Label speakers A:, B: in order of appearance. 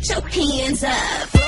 A: Put your hands up.